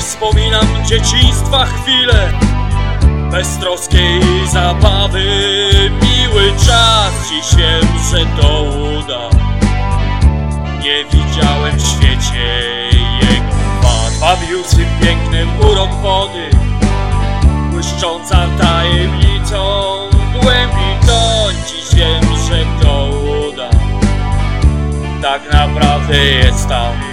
Wspominam dzieciństwa chwile Beztroskiej zabawy. Miły czas, dziś wiem, że to uda. Nie widziałem w świecie jego wad Bawił pięknym urok wody Błyszcząca tajemnicą. Głębi toń, dziś wiem, że to uda. Tak naprawdę jest tam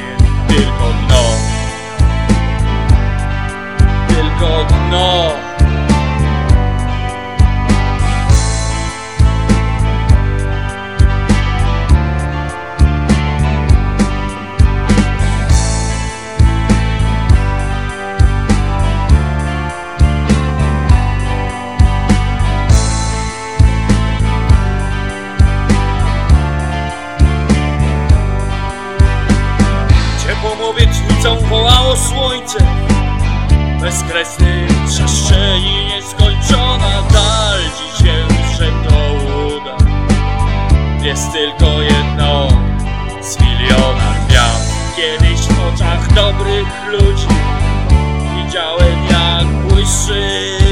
Ciepłą obietnicą wołało słońce. Bezkresny przestrzeni nieskończona Dal dziś że to uda. Jest tylko jedno z miliona gwiazd Kiedyś w oczach dobrych ludzi Widziałem jak błyszczy